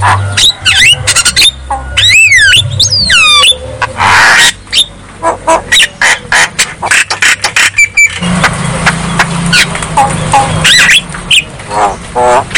Ah. 啊啊